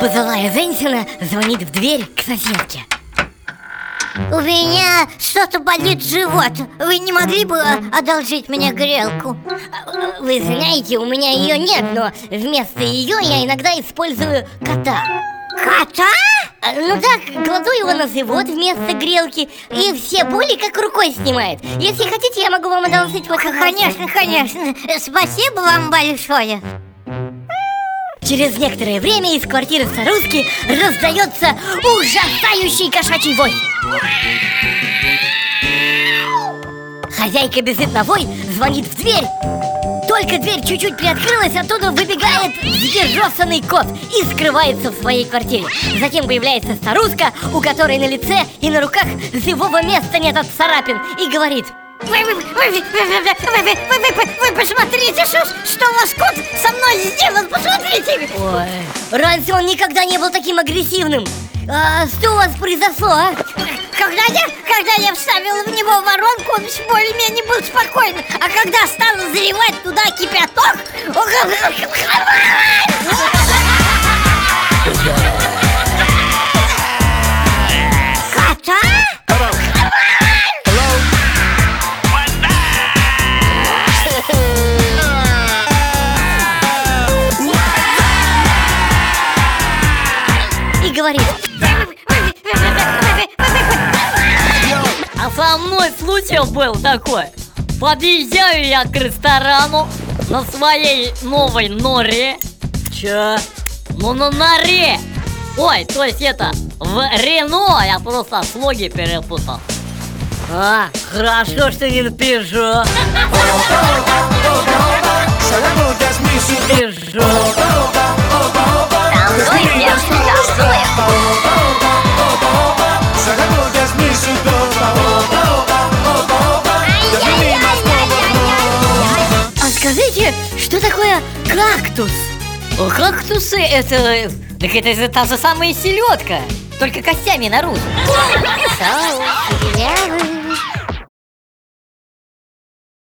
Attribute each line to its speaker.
Speaker 1: Несчастная женщина звонит в дверь к соседке
Speaker 2: У меня что-то болит живот Вы не могли бы одолжить мне грелку?
Speaker 1: Вы знаете, у меня ее нет, но вместо ее я иногда использую кота
Speaker 2: Кота?
Speaker 1: А, Ну так, кладу его на живот вместо грелки И все боли как рукой снимает Если хотите, я могу вам одолжить вот.
Speaker 2: Конечно, конечно Спасибо вам большое
Speaker 1: Через некоторое время из квартиры старушки раздается ужасающий кошачий вой Хозяйка бежит на вой, звонит в дверь Только дверь чуть-чуть приоткрылась, оттуда выбегает взъежосанный кот И скрывается в своей квартире Затем появляется старушка, у которой на лице и на руках живого места нет от царапин И говорит
Speaker 2: вы, вы, вы, вы, вы, вы, вы, вы, вы, вы, посмотрите, что, что у вас кот со мной сделал,
Speaker 1: Ой, раньше он никогда не был таким агрессивным. А, Что у вас произошло, а?
Speaker 2: Когда я, когда я вставила в него воронку, он более-менее был спокойный А когда стала заливать туда кипяток
Speaker 1: говорит.
Speaker 3: А со мной случай был такой. Подъезжаю я к ресторану на своей новой норе. Чё? Ну на норе. Ой, то есть это в Рено я просто слоги перепутал. А, хорошо, что не на Пежо Пежо
Speaker 1: А скажите, что такое кактус?
Speaker 3: О, Кактусы это... Так это же та же самая селедка Только костями наружу